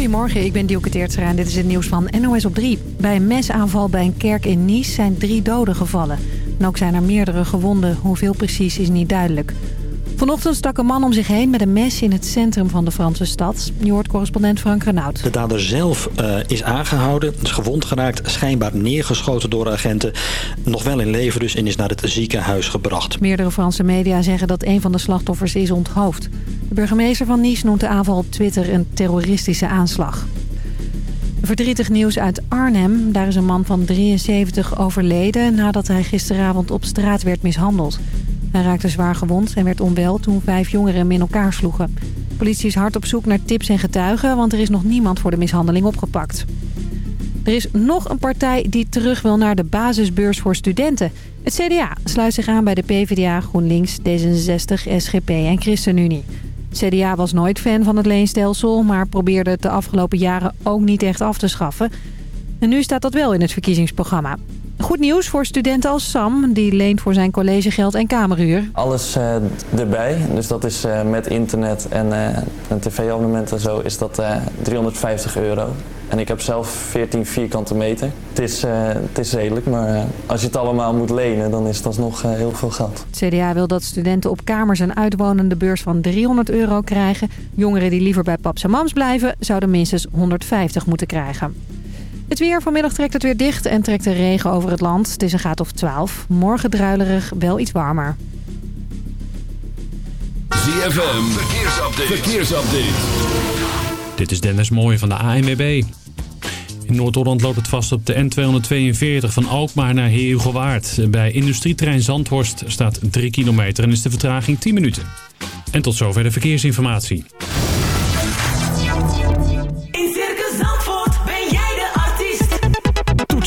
Goedemorgen, ik ben Dielke Teertstra en dit is het nieuws van NOS op 3. Bij een mesaanval bij een kerk in Nice zijn drie doden gevallen. En ook zijn er meerdere gewonden. Hoeveel precies is niet duidelijk. Vanochtend stak een man om zich heen met een mes in het centrum van de Franse stad. Je hoort correspondent Frank Renaud. De dader zelf uh, is aangehouden, is gewond geraakt, schijnbaar neergeschoten door agenten. Nog wel in leven dus en is naar het ziekenhuis gebracht. Meerdere Franse media zeggen dat een van de slachtoffers is onthoofd. De burgemeester van Nice noemt de aanval op Twitter een terroristische aanslag. Verdrietig nieuws uit Arnhem. Daar is een man van 73 overleden nadat hij gisteravond op straat werd mishandeld. Hij raakte zwaar gewond en werd onwel toen vijf jongeren hem in elkaar sloegen. politie is hard op zoek naar tips en getuigen, want er is nog niemand voor de mishandeling opgepakt. Er is nog een partij die terug wil naar de basisbeurs voor studenten. Het CDA sluit zich aan bij de PvdA, GroenLinks, D66, SGP en ChristenUnie. Het CDA was nooit fan van het leenstelsel, maar probeerde het de afgelopen jaren ook niet echt af te schaffen. En nu staat dat wel in het verkiezingsprogramma. Goed nieuws voor studenten als Sam. Die leent voor zijn collegegeld en kameruur. Alles uh, erbij. Dus dat is uh, met internet en uh, een tv-abonnement en zo is dat 350 euro. En ik heb zelf 14 vierkante meter. Het is, het is redelijk, maar als je het allemaal moet lenen, dan is dat nog heel veel geld. Het CDA wil dat studenten op kamers een uitwonende beurs van 300 euro krijgen. Jongeren die liever bij paps en mams blijven, zouden minstens 150 moeten krijgen. Het weer vanmiddag trekt het weer dicht en trekt de regen over het land. Het is een graad of 12. Morgen druilerig, wel iets warmer. ZFM, verkeersupdate. verkeersupdate. Dit is Dennis Mooij van de ANWB. In Noord-Holland loopt het vast op de N242 van Alkmaar naar Heerhugowaard. Bij industrieterrein Zandhorst staat 3 kilometer en is de vertraging 10 minuten. En tot zover de verkeersinformatie.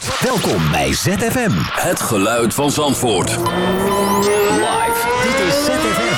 Welkom bij ZFM. Het geluid van Zandvoort. Live. Dit is ZFM.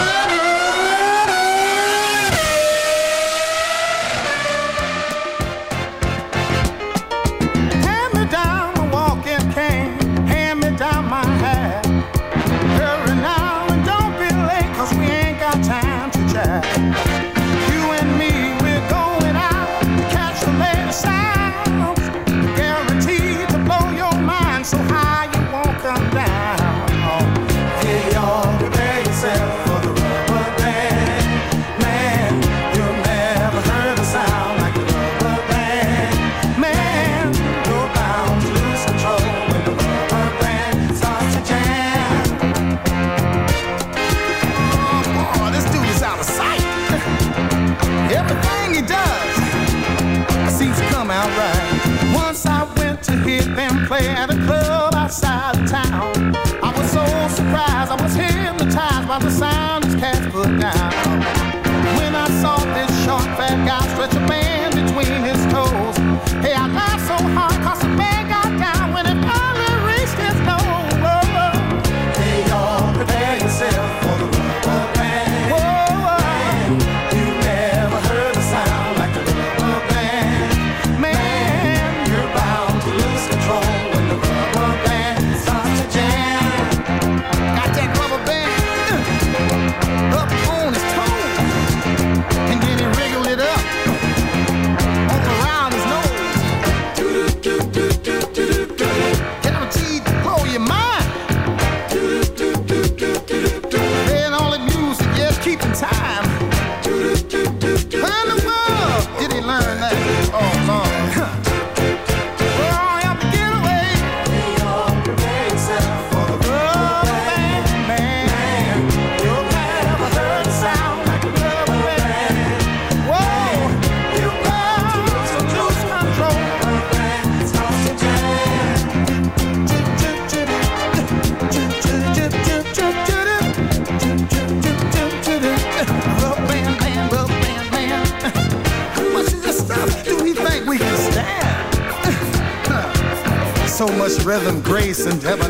Rhythm, grace, and debonair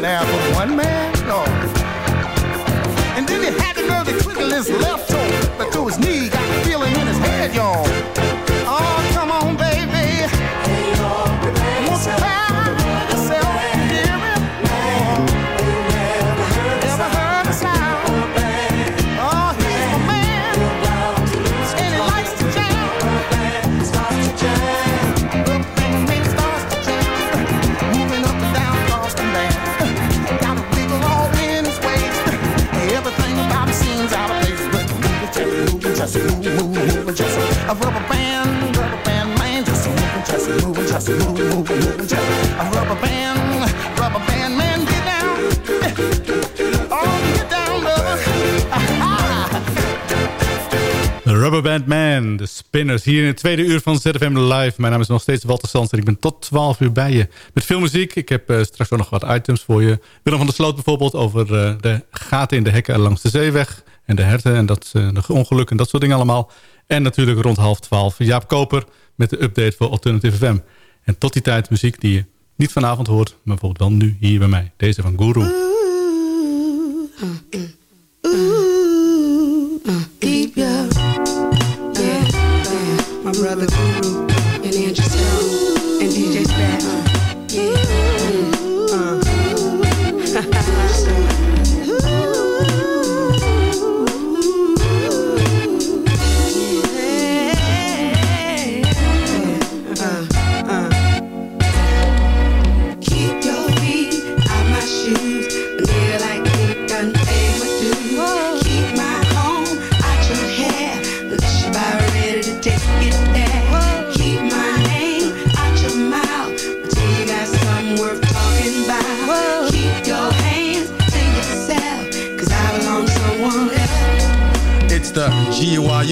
rubber band, rubber band man, get down, oh. Rubberband Man, de Spinners. Hier in het tweede uur van ZFM Live. Mijn naam is nog steeds Walter Sands en ik ben tot 12 uur bij je. Met veel muziek. Ik heb eh, straks ook nog wat items voor je. Willem van der Sloot bijvoorbeeld over eh, de gaten in de hekken langs de zeeweg. En de herten en dat, eh, de ongelukken en dat soort dingen allemaal. En natuurlijk rond half 12 Jaap Koper met de update voor Alternative FM. En tot die tijd muziek die je niet vanavond hoort, maar bijvoorbeeld wel nu hier bij mij. Deze van Guru. Yeah. My brother Guru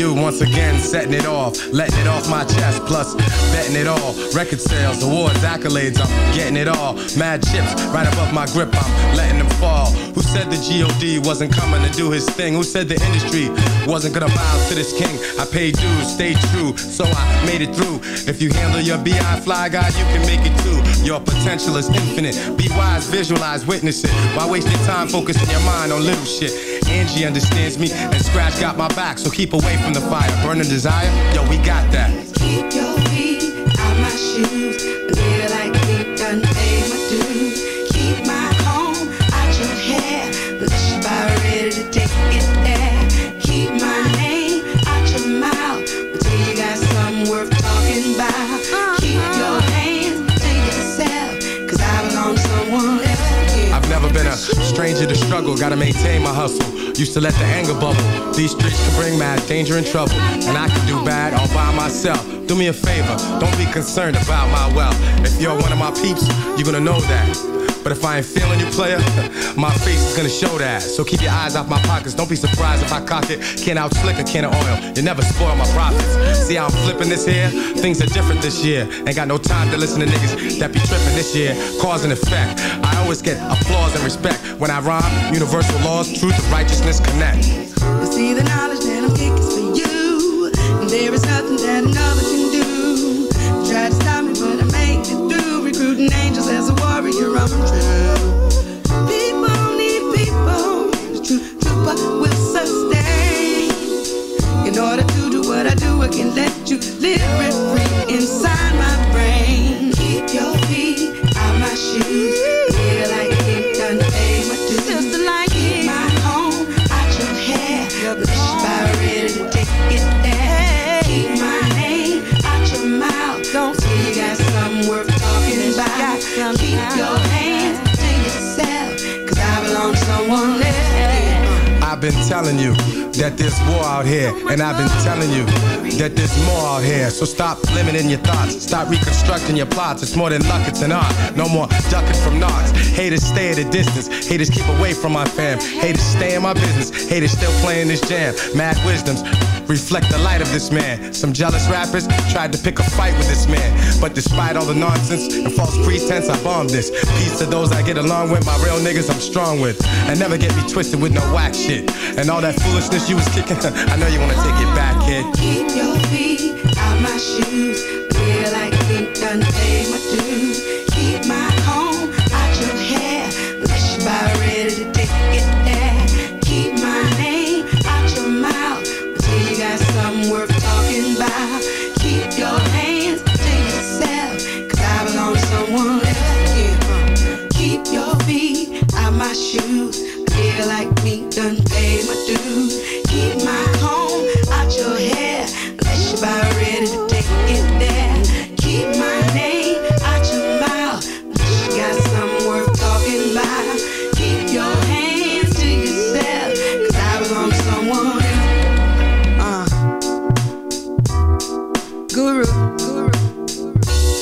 GUIU once again, setting it off, letting it off my chest, plus betting it all. Record sales, awards, accolades, I'm getting it all. Mad chips right above my grip, I'm letting them fall. Who said the GOD wasn't coming to do his thing? Who said the industry wasn't gonna bow to this king? I paid dues, stayed true, so I made it through. If you handle your BI fly guy, you can make it too. Your potential is infinite. Be wise, visualize, witness it. Why waste your time focusing your mind on little shit? Angie understands me, and Scratch got my back, so keep away from the fire. Burning desire, yo, we got that. Keep your feet out my shoes. Stranger to struggle, gotta maintain my hustle. Used to let the anger bubble. These streets can bring mad danger and trouble. And I can do bad all by myself. Do me a favor, don't be concerned about my wealth. If you're one of my peeps, you're gonna know that. But if I ain't feeling you, player, my face is gonna show that. So keep your eyes off my pockets. Don't be surprised if I cock it. Can't out slick a can of oil. You never spoil my profits. See how I'm flipping this here? Things are different this year. Ain't got no time to listen to niggas that be tripping this year. Cause and effect. I always get applause and respect when I rhyme. Universal laws, truth, and righteousness connect. You see the knowledge that I'm kicking for you. And there is nothing that another can Recruiting angels as a warrior, I'm true. Telling you that there's war out here, and I've been telling you that there's more out here. So stop limiting your thoughts, stop reconstructing your plots. It's more than luck, it's an art. No more ducking from knocks. Haters stay at a distance, haters keep away from my fam. Haters stay in my business, haters still playing this jam. Mad wisdoms reflect the light of this man. Some jealous rappers tried to pick a fight with this man, but despite all the nonsense and false pretense, I bombed this. Peace to those I get along with, my real niggas I'm strong with, and never get me twisted with no whack shit. And all that foolishness you was kicking, I know you wanna take it back, kid. Keep your feet out my shoes. Feel like it done pay my dues. Keep my Guru.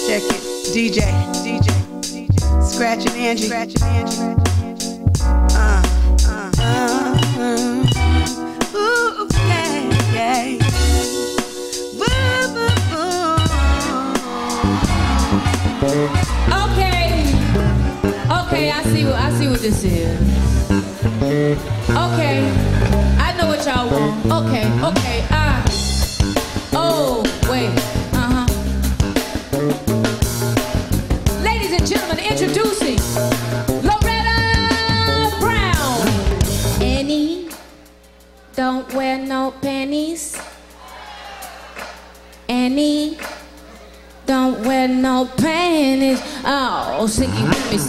Check it. DJ, DJ, DJ. Scratching Angie, scratching Angie. Uh, uh, uh, uh. Yeah, yeah. Boo. Okay. Okay, I see what I see what this is. Okay. I know what y'all want. Okay, okay. Ah. Oh, wait.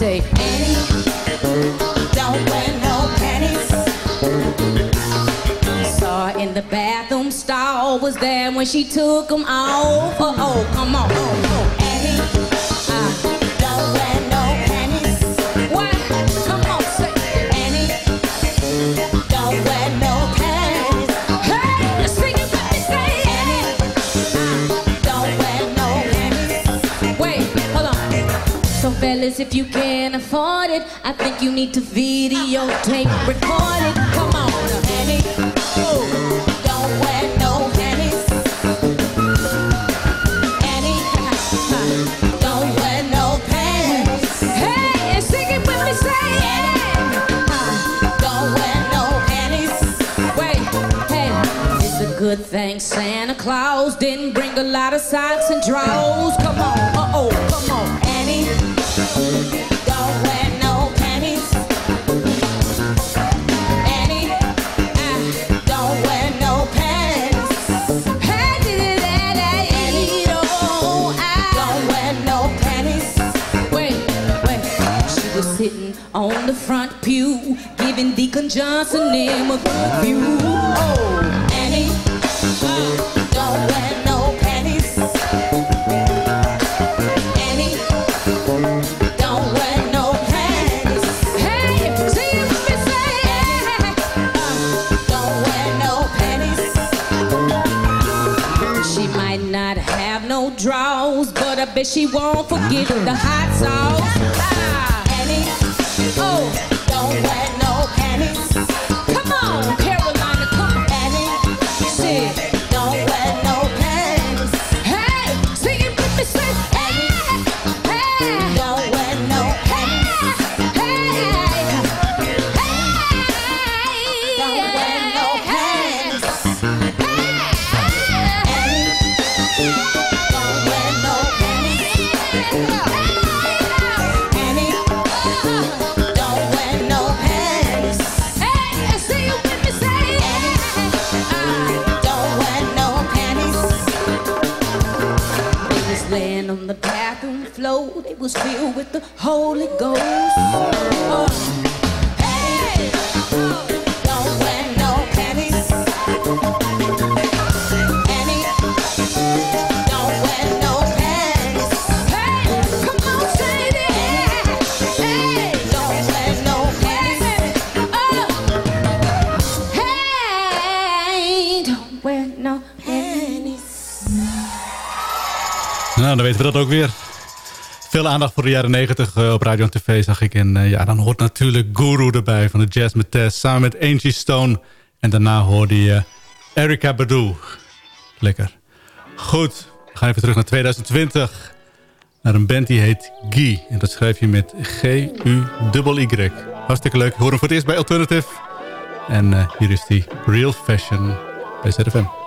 Say Annie, don't wear no panties. Saw in the bathroom stall, was there when she took them off. Oh, oh, come on, oh, oh, if you can't afford it, I think you need to videotape, record it. Come on. Oh, don't wear no panties. Annie, don't wear no. Hey, and sing it with me, Annie. Don't wear no panties. Wait, hey, it's a good thing Santa Claus didn't bring a lot of socks and drawers. Come on, uh oh, come on, on the front pew, giving Deacon Johnson him a good view. Oh, Annie, don't wear no panties. Annie, don't wear no panties. Hey, say, uh, don't wear no panties. She might not have no draws, but I bet she won't forget the hot sauce. Ah, Annie, oh, don't Nou, dan weten we dat ook weer. Veel aandacht voor de jaren 90 eh, op radio en tv zag ik. En eh, ja, dan hoort natuurlijk Guru erbij van de Jazz met. Samen met Angie Stone. En daarna hoorde je Erika Badu. Lekker. Goed, we gaan even terug naar 2020. Naar een band die heet Guy. En dat schrijf je met G-U-Y. Hartstikke leuk. Hem voor het eerst bij Alternative. En eh, hier is die Real Fashion bij ZFM.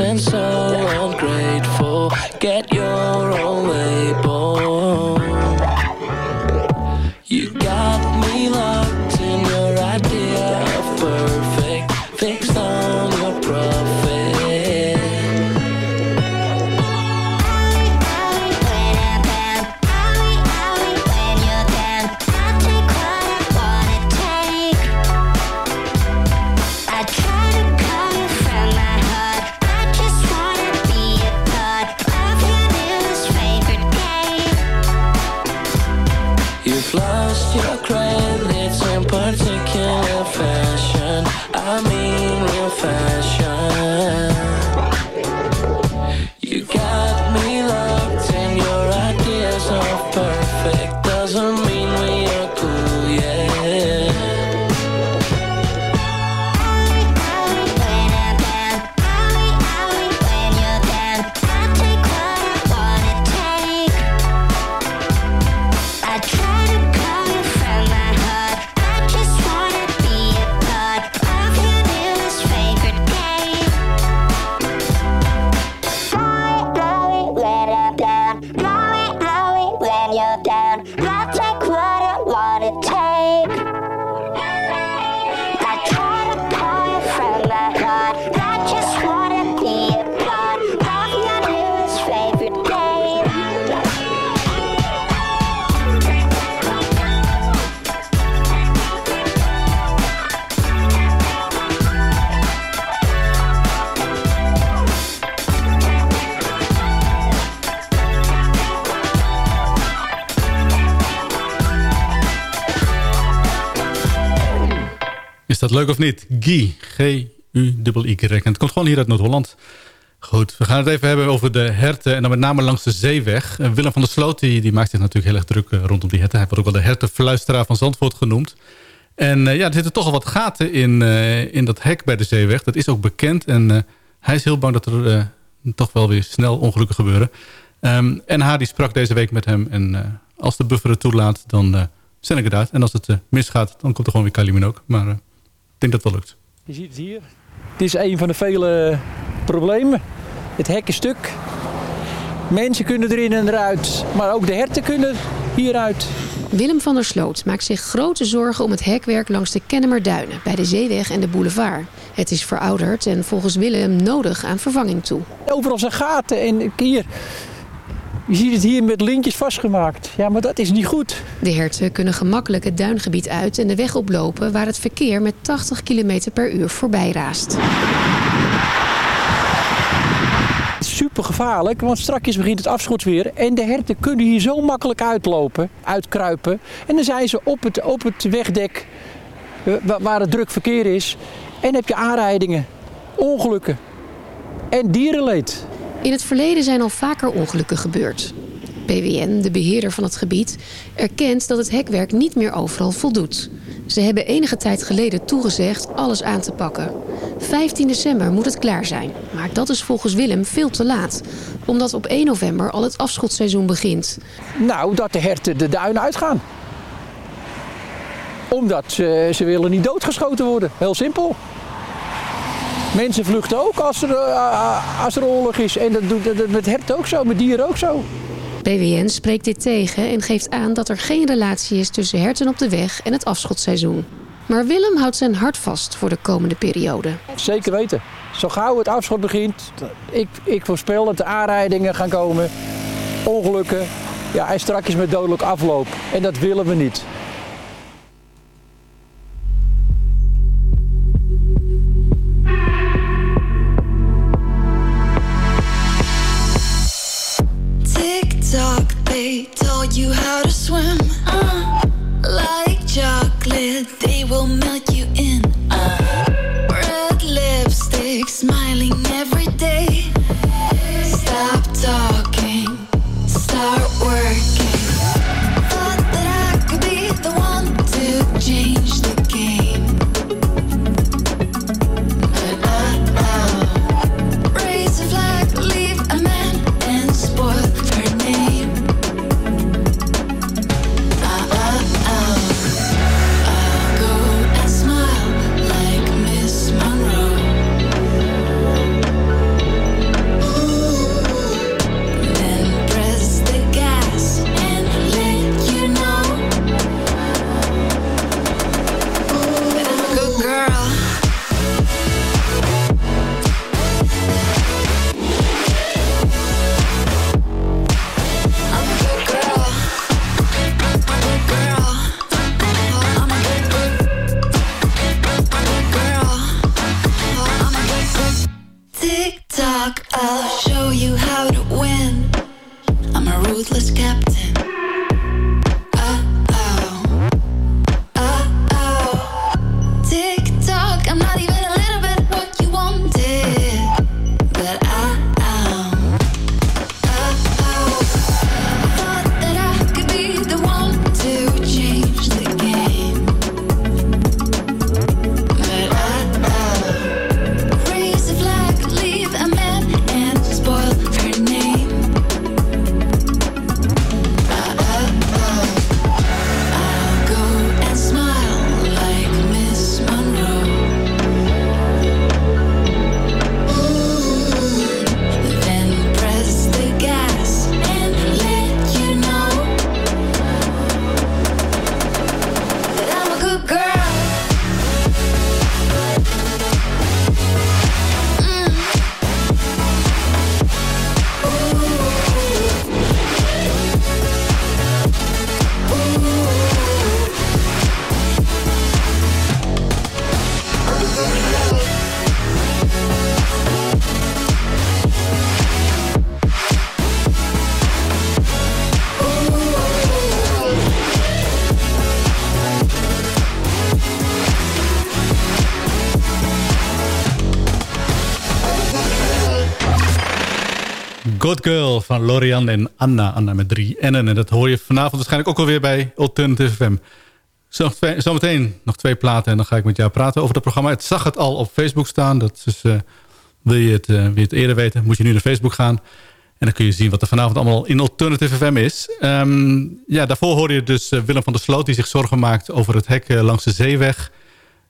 And so leuk of niet? Guy. G-U-Y. En het komt gewoon hier uit Noord-Holland. Goed, we gaan het even hebben over de herten. En dan met name langs de zeeweg. En Willem van der Sloot die, die maakt zich natuurlijk heel erg druk eh, rondom die herten. Hij wordt ook wel de hertenfluisteraar van Zandvoort genoemd. En eh, ja, er zitten toch al wat gaten in, eh, in dat hek bij de zeeweg. Dat is ook bekend. En eh, hij is heel bang dat er eh, toch wel weer snel ongelukken gebeuren. Ehm en die sprak deze week met hem. En eh, als de buffer het toelaat, dan eh zend ik het uit. En als het eh, misgaat, dan komt er gewoon weer Kalimin ook. Maar eh, denk dat het wel lukt. Je ziet het hier. Het is een van de vele problemen. Het hek is stuk. Mensen kunnen erin en eruit, maar ook de herten kunnen hieruit. Willem van der Sloot maakt zich grote zorgen om het hekwerk langs de Kennemerduinen... bij de Zeeweg en de boulevard. Het is verouderd en volgens Willem nodig aan vervanging toe. Overal zijn gaten en hier. Je ziet het hier met lintjes vastgemaakt. Ja, maar dat is niet goed. De herten kunnen gemakkelijk het duingebied uit en de weg oplopen... waar het verkeer met 80 km per uur voorbij raast. Super gevaarlijk, want straks begint het afschot weer. En de herten kunnen hier zo makkelijk uitlopen, uitkruipen. En dan zijn ze op het, op het wegdek eh, wa- waar het druk verkeer is. En heb je aanrijdingen, ongelukken en dierenleed. In het verleden zijn al vaker ongelukken gebeurd. PWN, de beheerder van het gebied, erkent dat het hekwerk niet meer overal voldoet. Ze hebben enige tijd geleden toegezegd alles aan te pakken. 15 december moet het klaar zijn. Maar dat is volgens Willem veel te laat. Omdat op 1 november al het afschotseizoen begint. Nou, dat de herten de duinen uitgaan. Omdat ze, ze willen niet doodgeschoten worden. Heel simpel. Mensen vluchten ook als er, eh, als er oorlog is. En dat doet dat met herten ook zo, met dieren ook zo. PWN spreekt dit tegen en geeft aan dat er geen relatie is tussen herten op de weg en het afschotseizoen. Maar Willem houdt zijn hart vast voor de komende periode. Zeker weten. Zo gauw het afschot begint, ik, ik voorspel dat er aanrijdingen gaan komen, ongelukken. Ja, en strakjes met dodelijk afloop. En dat willen we niet. Tock, they taught you how to swim. Uh, like chocolate, they will melt you in. Uh, red lipstick, smiling every day. Stop talking, start working. Good Girl van Lorian en Anna. Anna met drie N'en. En dat hoor je vanavond waarschijnlijk ook alweer bij Alternative FM. Zometeen nog twee platen en dan ga ik met jou praten over het programma. Het zag het al op Facebook staan. Dat is, eh, wil, je het, eerder weten, moet je nu naar Facebook gaan. En dan kun je zien wat er vanavond allemaal in Alternative FM is. Ehm, ja, daarvoor hoorde je dus eh, Willem van der Sloot... die zich zorgen maakt over het hek langs de zeeweg.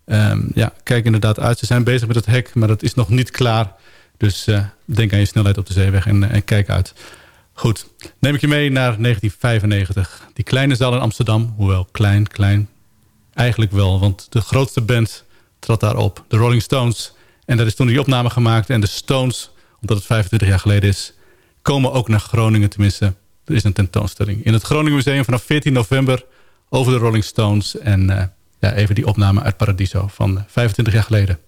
Ehm, ja, kijk inderdaad uit. Ze zijn bezig met het hek, maar dat is nog niet klaar. Dus eh, denk aan je snelheid op de zeeweg en, eh, en kijk uit. Goed, neem ik je mee naar 1995. Die kleine zaal in Amsterdam, hoewel klein, klein, eigenlijk wel. Want de grootste band trad daar op, de Rolling Stones. En daar is toen die opname gemaakt. En de Stones, omdat het 25 jaar geleden is... komen ook naar Groningen tenminste. Er is een tentoonstelling in het Groningen Museum vanaf 14 november... over de Rolling Stones. En eh, ja, even die opname uit Paradiso van eh, 25 jaar geleden.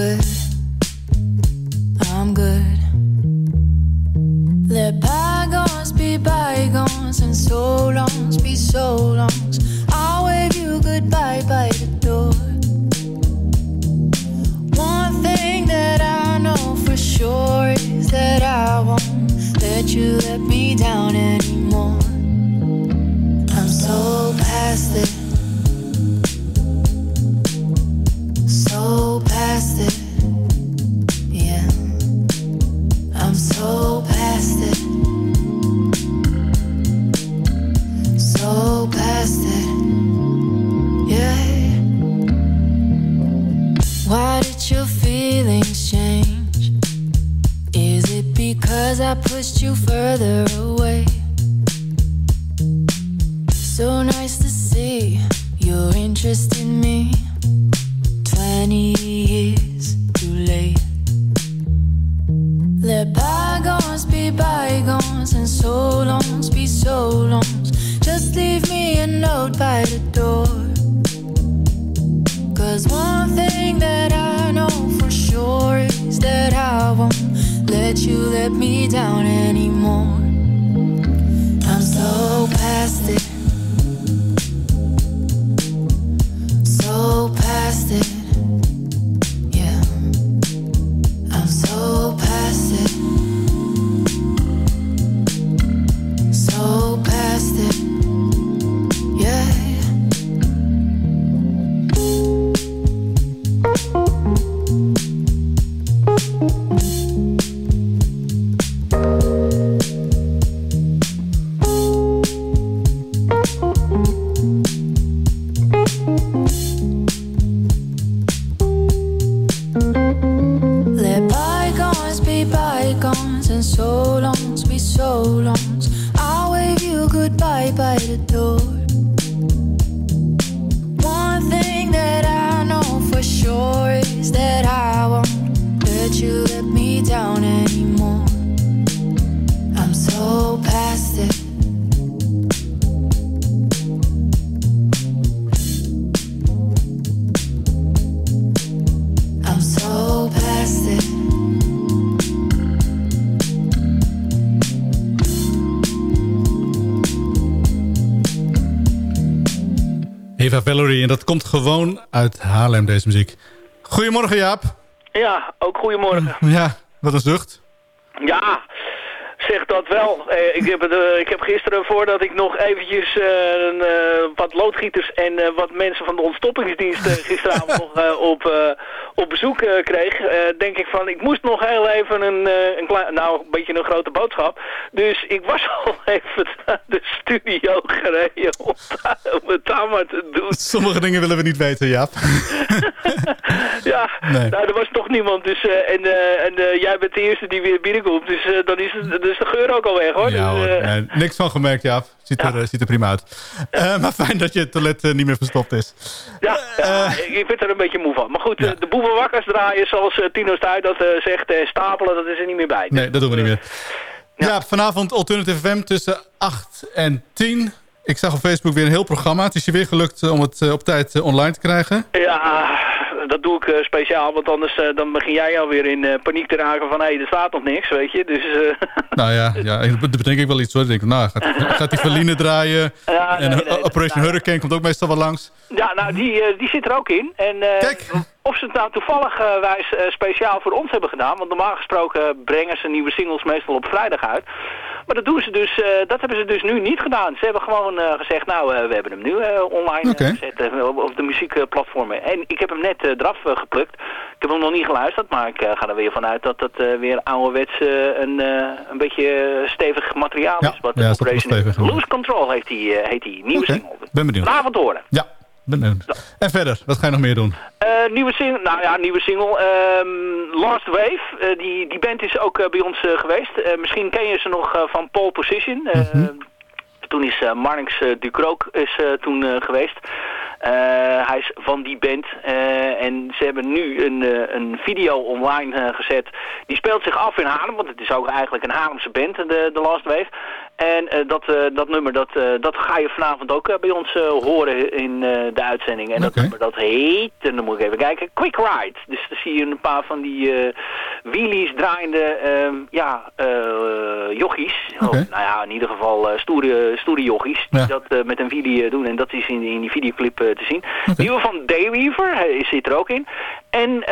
Good. Komt gewoon uit Haarlem, deze muziek. Goedemorgen, Jaap. Ja, ook goedemorgen. Ja, wat een zucht. Ja, zeg dat wel. Eh, ik, heb eh, ik heb gisteren, voordat ik nog eventjes eh, wat loodgieters en wat mensen van de ontstoppingsdienst gisteravond nog op, op bezoek kreeg, denk ik van, ik moest nog heel even een, een klein, nou, een beetje een grote boodschap. Dus ik was al even naar de studio gereden om, het daar maar te doen. Sommige dingen willen we niet weten, Jaap. Ja, Nee. nou, er was toch niemand. Dus, en en jij bent de eerste die weer binnenkomt. Dus dan is, het, dus de geur ook al weg, hoor. Ja dus, hoor, eh, nee, niks van gemerkt, Jaap. Ziet er, eh, ziet er prima uit. Eh, maar fijn dat je toilet eh, niet meer verstopt is. ja, ja, ik, ben er een beetje moe van. Maar goed, de boeven wakkers draaien, zoals Tino Stuy dat zegt, stapelen, dat is er niet meer bij. Nee, dat doen we niet meer. Ja, vanavond Alternative FM tussen 8 en 10. Ik zag op Facebook weer een heel programma. Het is je weer gelukt om het op tijd online te krijgen. Ja, dat doe ik eh, speciaal, want anders eh, dan begin jij alweer in eh, paniek te raken van, hé, er staat nog niks, weet je. Dus, Nou ja, ja dat bedenk ik wel iets hoor. Ik denk, nou, gaat, gaat die Verline draaien? Ja, en nee, nee, Operation Hurricane komt ook meestal wel langs. Ja, nou, die, die zit er ook in. En eh, of ze het nou toevallig eh, wijs speciaal voor ons hebben gedaan, want normaal gesproken brengen ze nieuwe singles meestal op vrijdag uit. Maar dat doen ze dus, eh, dat hebben ze dus nu niet gedaan. Ze hebben gewoon eh, gezegd, nou, eh, we hebben hem nu online eh, gezet op, op de muziekplatformen. En ik heb hem net eraf geplukt. Ik heb hem nog niet geluisterd, maar ik ga er weer vanuit dat eh, weer ouderwets een, een beetje stevig materiaal is. Wat ja, is dat wel Operation stevig, hoor. Lose Control heeft die, heet die nieuwe Oké, single. ben benieuwd. Vanavond horen. Ja, benieuwd. En verder, wat ga je nog meer doen? Eh, nieuwe single, nou ja, nieuwe single. ehm, Last Wave, eh, die, die band is ook eh, bij ons geweest. Misschien ken je ze nog van Pole Position. Eh, Toen is Marnix Ducroc is, toen geweest. Hij is van die band. en ze hebben nu een, een video online gezet. Die speelt zich af in Haarlem, want het is ook eigenlijk een Haarlemse band, de, de Last Wave. En eh, dat, eh, dat nummer, dat, eh, dat ga je vanavond ook bij ons horen in de uitzending. En dat nummer, dat heet, en dan moet ik even kijken, Quick Ride. Dus dan zie je een paar van die wheelies draaiende, ehm, ja, eh jochies. Of, nou ja, in ieder geval stoere, stoere jochies. Die dat met een video doen. En dat is in, in die videoclip te zien. Nieuwe van Dayweaver hij zit er ook in. En...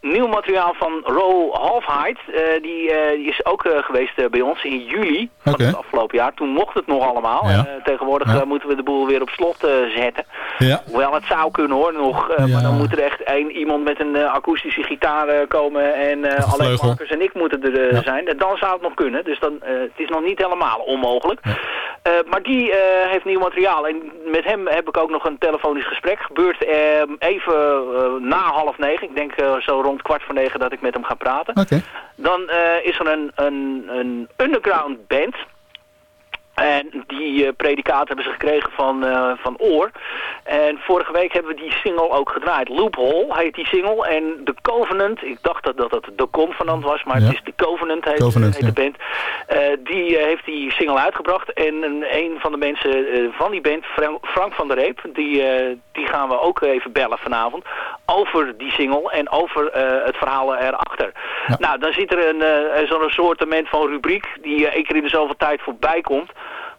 Nieuw materiaal van Ro Halfheid, eh, die, die is ook eh, geweest bij ons in juli van het afgelopen jaar. Toen mocht het nog allemaal. Ja. Tegenwoordig Ja. moeten we de boel weer op slot zetten. Ja. Hoewel het zou kunnen hoor, nog. Maar dan moet er echt één iemand met een akoestische gitaar komen en alleen. Marcus en ik moeten er zijn. En dan zou het nog kunnen. Dus dan, het is nog niet helemaal onmogelijk. Eh, maar die eh, heeft nieuw materiaal. En met hem heb ik ook nog een telefonisch gesprek. Gebeurt eh, even na half negen. Ik denk zo rond kwart voor negen dat ik met hem ga praten. Dan is er een, een, een underground band. En die eh, predicaat hebben ze gekregen van, eh, van Oor. En vorige week hebben we die single ook gedraaid. Loophole heet die single. En The Covenant, ik dacht dat dat het The Covenant was, maar het is The Covenant heet, Covenant, heet de band. Eh, die heeft die single uitgebracht. En een, van de mensen van die band, Frank, van der Reep, die, die gaan we ook even bellen vanavond. Over die single en over het verhaal erachter. Nou, dan zit er een, zo'n soortement van rubriek die één keer in de zoveel tijd voorbij komt.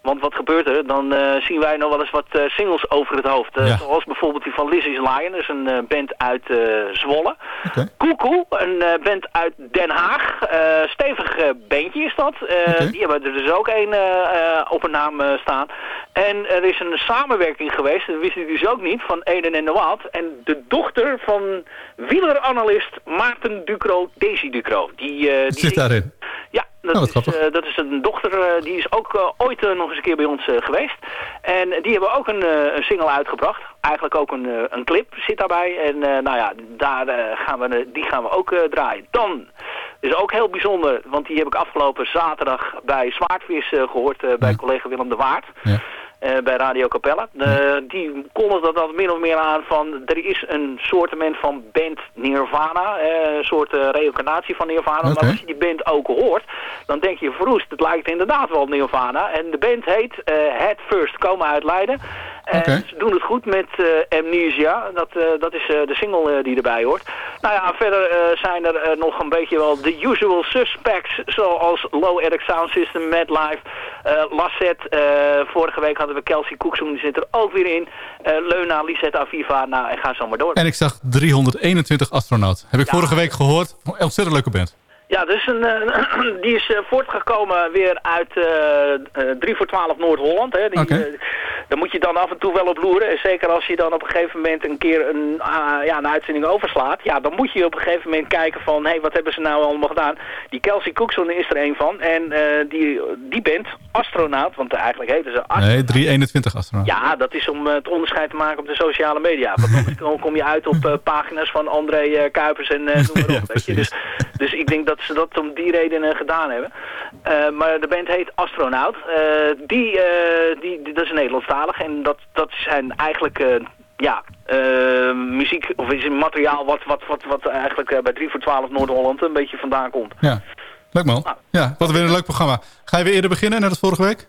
Want wat gebeurt er? Dan eh, zien wij nog wel eens wat eh, singles over het hoofd. Eh, Ja. Zoals bijvoorbeeld die van Lizzie's Lion. Dat is een eh, band uit Zwolle. Koekoe, een band uit Den Haag. Stevig bandje is dat. Die hebben er dus ook een op een naam staan. En er is een samenwerking geweest, dat wist ik dus ook niet, van Eden en de Waard. En de dochter van wieleranalist Maarten Ducro, Daisy Ducro. Die, die Zit daarin. Ja, dat, Oh, is, eh, dat is een dochter, eh, die is ook eh, ooit nog eens een keer bij ons geweest. En die hebben ook een, een single uitgebracht. Eigenlijk ook een, een clip zit daarbij. En nou ja, daar, gaan we, die gaan we ook draaien. Dan is ook heel bijzonder, want die heb ik afgelopen zaterdag bij Zwaardvis eh, gehoord eh, bij collega Willem de Waard. Eh, bij Radio Capella. Eh, die kondigde dat min of meer aan van er is een soortement van band Nirvana, eh, een soort reïncarnatie van Nirvana. Maar als je die band ook hoort, dan denk je verroest, het lijkt inderdaad wel op Nirvana. En de band heet Head First, komen uit Leiden. En ze doen het goed met Amnesia, dat, dat is de single die erbij hoort. Nou ja, verder zijn er nog een beetje wel de usual suspects, zoals Low Eric Sound System, Mad Life, eh Lasset. eh, vorige week hadden we Kelsey Cookson, die zit er ook weer in. Eh, Leuna, Lisette Aviva, nou en ga zo maar door. En ik zag 321 astronaut. Heb ik vorige week gehoord. Ontzettend leuke band. Ja, dus een, eh, die is eh, voortgekomen weer uit eh, eh, 3 voor 12 Noord-Holland. eh, daar moet je dan af en toe wel op loeren. En zeker als je dan op een gegeven moment een keer een, ah, ja, een uitzending overslaat. Ja, dan moet je op een gegeven moment kijken van... hé, hey, wat hebben ze nou allemaal gedaan? Die Kelsey Cookson is er een van. En eh, die, die band, Astronaut, want eigenlijk heten ze Astronaut. Nee, 321 astronaut. Ja, dat is om eh, het onderscheid te maken op de sociale media. Want anders dan kom je uit op eh, pagina's van André eh, Kuipers en eh noem maar op. weet je. Dus, dus ik denk dat ze dat om die reden eh, gedaan hebben. Maar de band heet Astronaut. Die, die, die- dat is Nederlandstalig en dat, dat zijn eigenlijk... ja, muziek of is een materiaal wat, wat, wat, wat eigenlijk bij 3 voor 12 Noord-Holland een beetje vandaan komt. Ja, leuk man. Ja, wat weer een leuk programma. Ga je weer eerder beginnen, net als vorige week?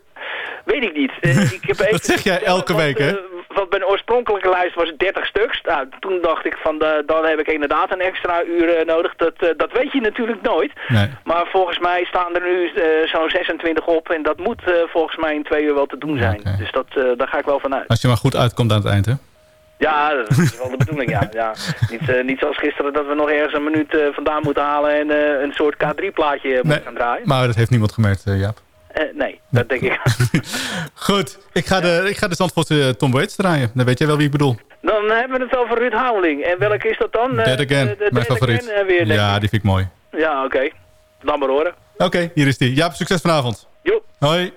Weet ik niet. Eh, ik heb even Dat zeg jij elke week, hè? Want mijn oorspronkelijke lijst was 30 stuks. Nou, toen dacht ik van, de, dan heb ik inderdaad een extra uur eh, nodig. Dat, eh, dat weet je natuurlijk nooit. Nee. Maar volgens mij staan er nu eh, zo'n 26 op. En dat moet eh, volgens mij in twee uur wel te doen zijn. Dus dat, eh, daar ga ik wel van uit. Als je maar goed uitkomt aan het eind, hè? Ja, dat is wel de bedoeling, ja. ja. Niet, eh, niet zoals gisteren dat we nog ergens een minuut eh, vandaan moeten halen... en eh, een soort K3-plaatje moeten gaan draaien. Maar dat heeft niemand gemerkt, Jaap. Eh, nee, dat denk ik. Goed, ik ga de, ik ga de Zandvoortse Tom Waits draaien. Dan weet jij wel wie ik bedoel. Dan hebben we het over Ruud Houweling. En welke is dat dan? Dead Again, de- de mijn Dead favoriet. Again, weer, ja, die vind ik mooi. Ja, oké. Dan maar horen. Oké, hier is die. Jaap, succes vanavond. Jo. Hoi.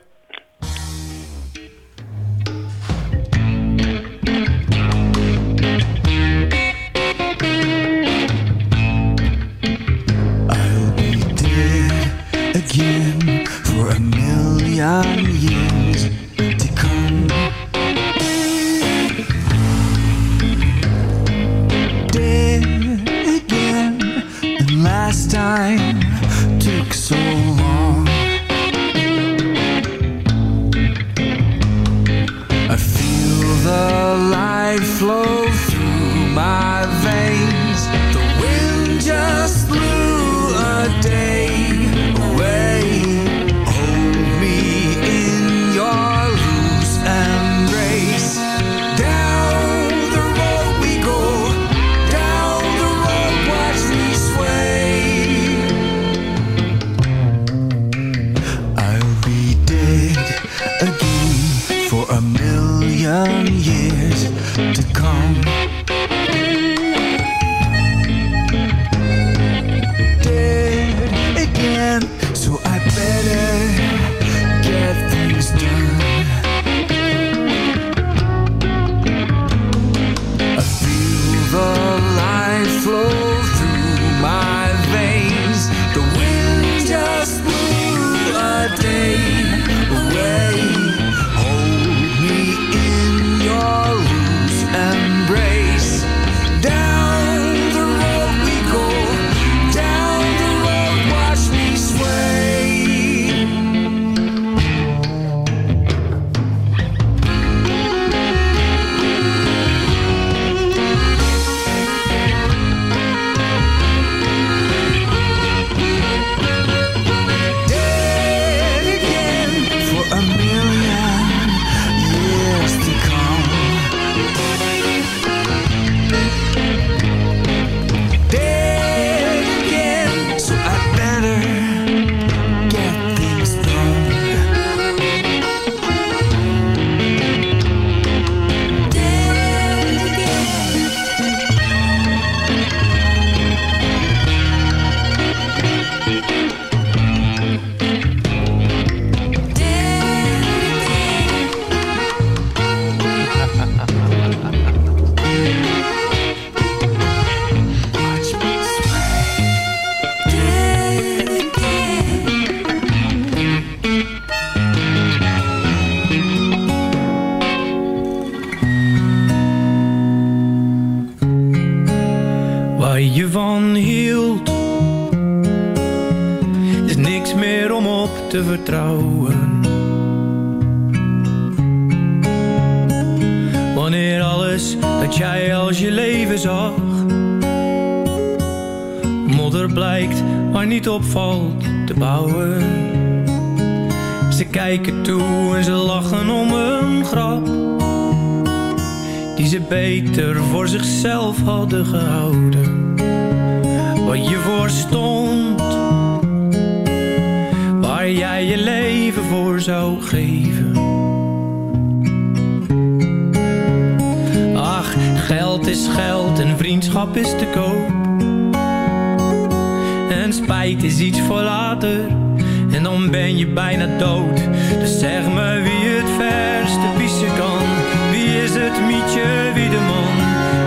het Mietje Wiedeman.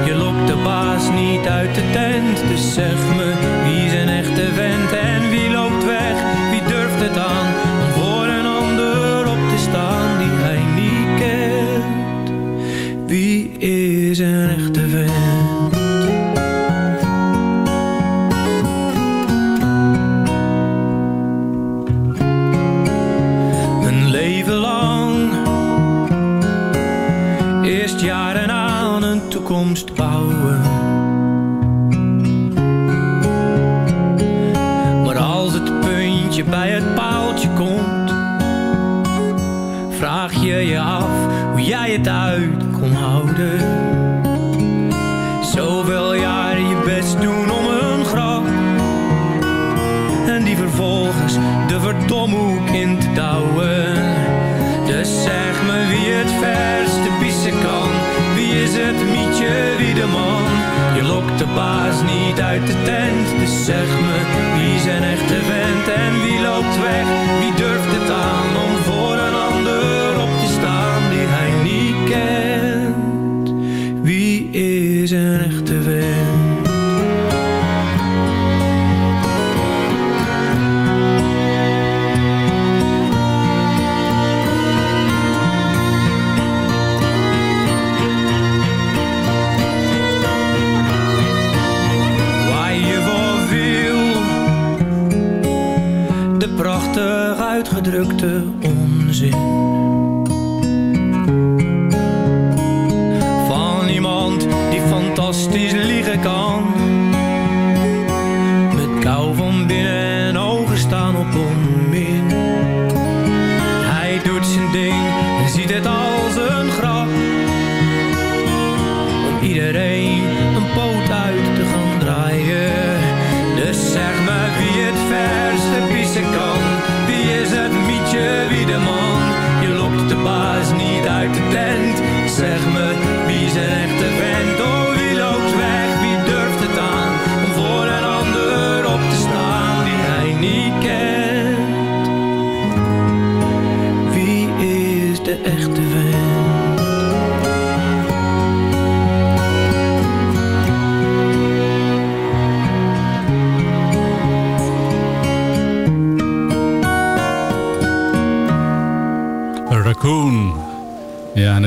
Je lokt de baas niet uit de tent, dus zeg me wie zijn echte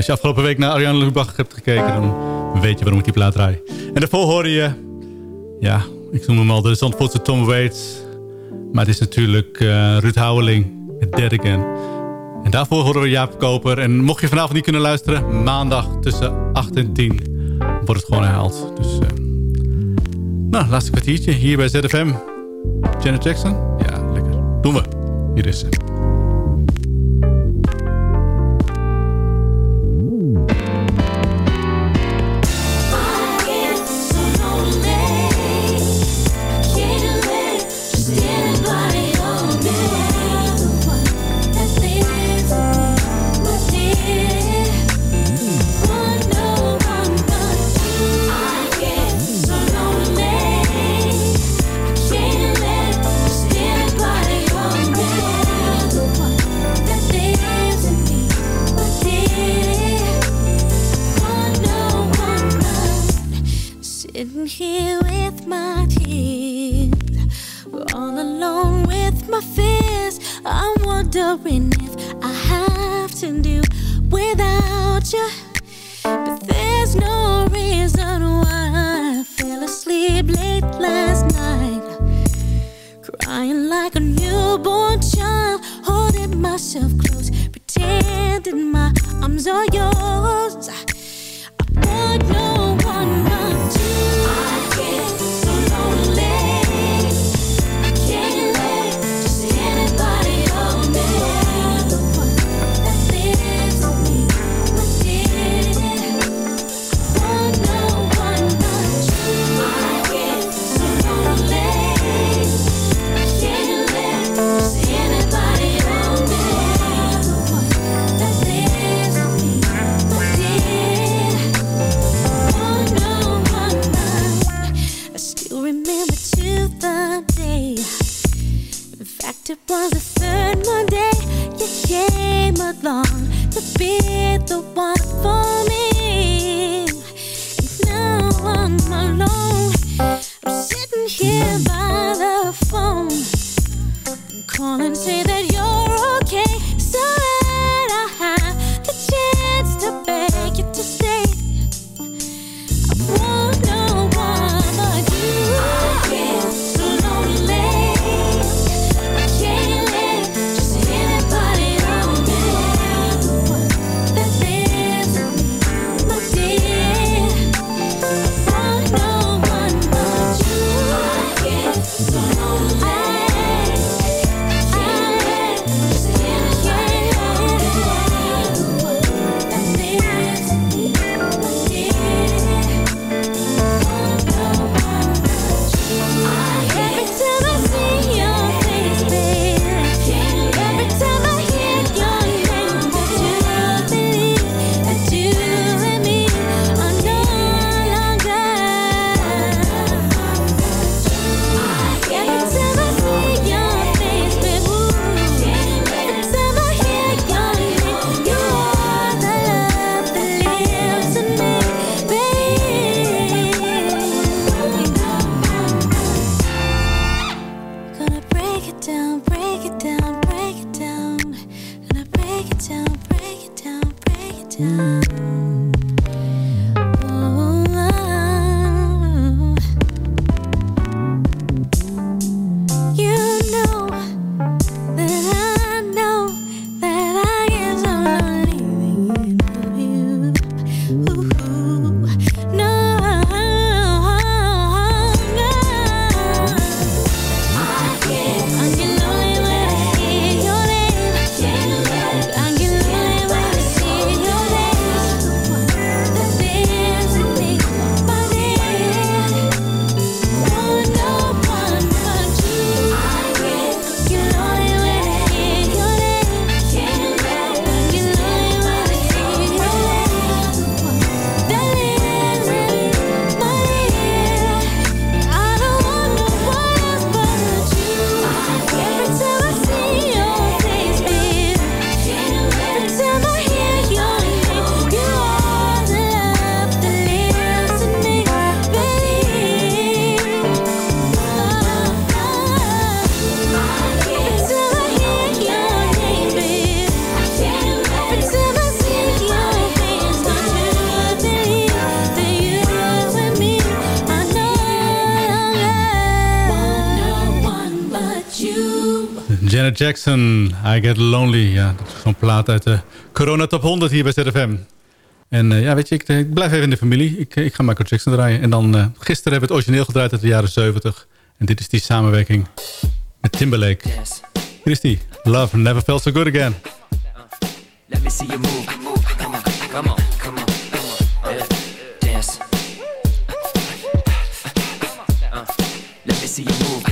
als je afgelopen week naar Ariane Lubach hebt gekeken... dan weet je waarom ik die plaat draai. En daarvoor hoorde je... Ja, ik noem hem al de Zandvoortse Tom Waits. Maar het is natuurlijk eh, Ruud Houweling met Dead Again. En daarvoor horen we Jaap Koper. En mocht je vanavond niet kunnen luisteren... maandag tussen 8 en 10 wordt het gewoon herhaald. Dus, eh, nou, laatste kwartiertje hier bij ZFM. Janet Jackson? Ja, lekker. Doen we. Hier is ze. Sitting here with my tears, all alone with my fears. I'm wondering if I have to do without you. But there's no reason why I fell asleep late last night, crying like a newborn child, holding myself close, pretending my arms are yours. Was the third Monday you came along to be the one for Jackson, I Get Lonely. Ja, dat is zo'n plaat uit de Corona Top 100 hier bij ZFM. En eh, ja, weet je, ik, ik blijf even in de familie. Ik, ik ga Michael Jackson draaien. En dan uh, gisteren hebben we het origineel gedraaid uit de jaren 70. En dit is die samenwerking met Timberlake. Hier is die. Love Never Felt So Good Again. Let me see you move, move, come on, come on, come on, come on, dance. Uh, let me see you move.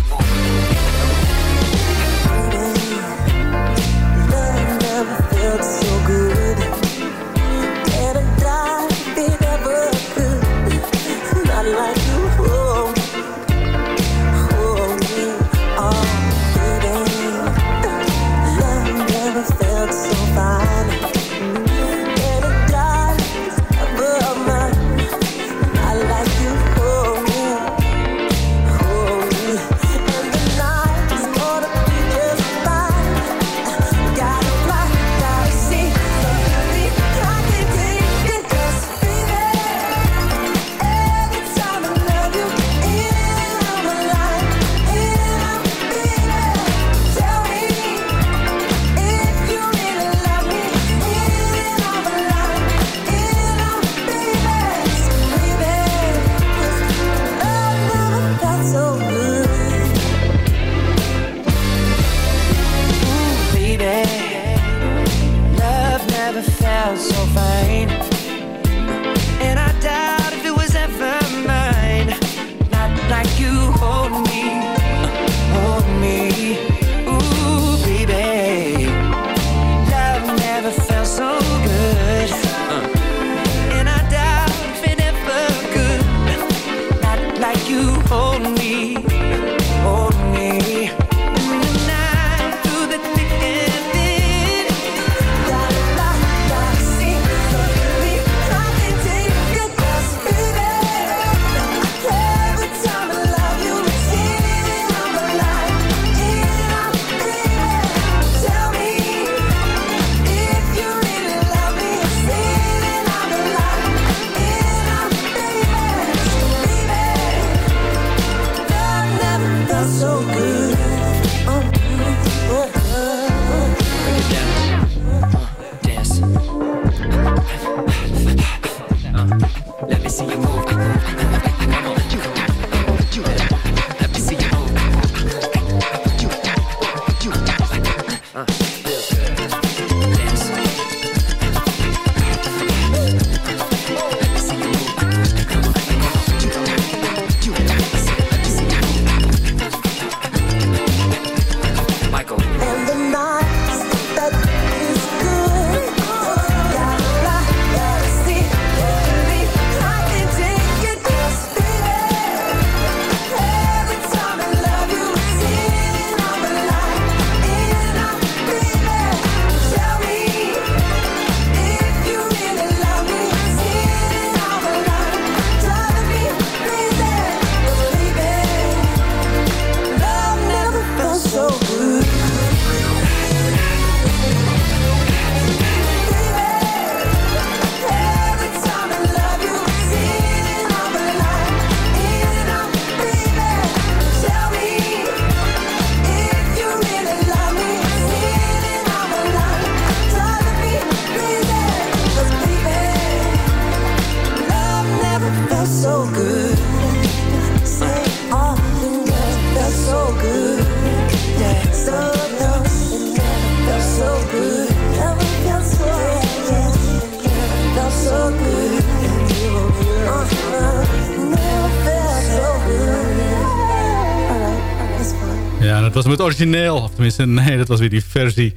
Origineel. Of tenminste, nee, dat was weer die versie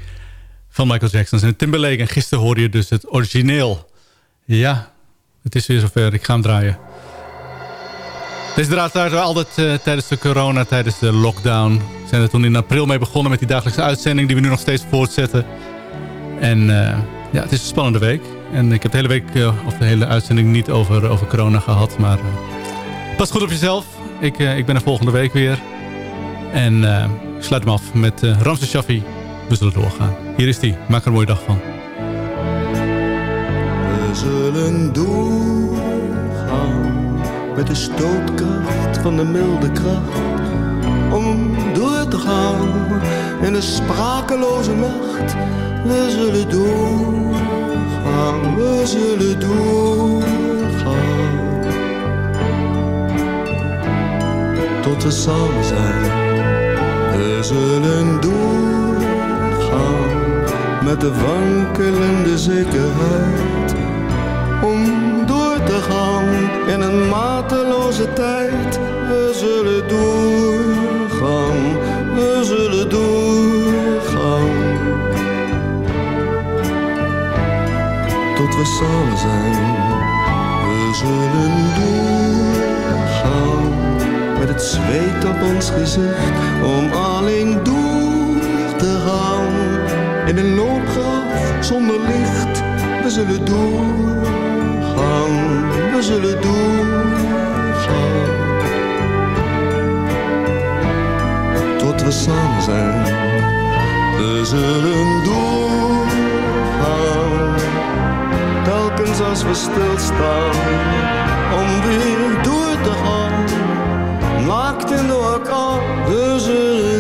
van Michael Jackson en Timberlake. En gisteren hoorde je dus het origineel. Ja, het is weer zover. Ik ga hem draaien. Deze draad starten we altijd eh, tijdens de corona, tijdens de lockdown. We zijn er toen in april mee begonnen met die dagelijkse uitzending... die we nu nog steeds voortzetten. En eh, ja, het is een spannende week. En ik heb de hele week, eh, of de hele uitzending niet over, over corona gehad. Maar pas goed op jezelf. Ik, ik ben er volgende week weer. En sluit hem af met uh, Ramses Shaffi. We zullen doorgaan. Hier is die. Maak er een mooie dag van. We zullen doorgaan met de stootkracht van de milde kracht. Om door te gaan in de sprakeloze nacht. We zullen doorgaan, we zullen doorgaan. Tot we samen zijn, we zullen doorgaan. Met de wankelende zekerheid om door te gaan in een mateloze tijd. We zullen doorgaan, we zullen doorgaan. Tot we samen zijn, we zullen doorgaan. Het zweet op ons gezicht, om alleen door te gaan. In een loopgraaf zonder licht, we zullen doorgaan, we zullen doorgaan. Tot we samen zijn, we zullen doorgaan. Telkens als we stilstaan, om weer door te gaan. Naakt in de orkaan, we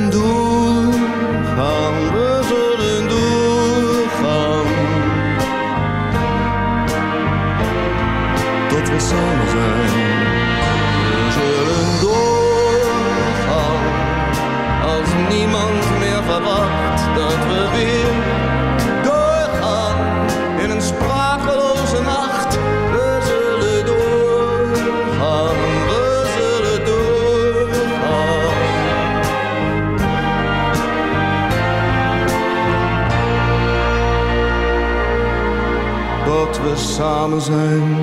Dat we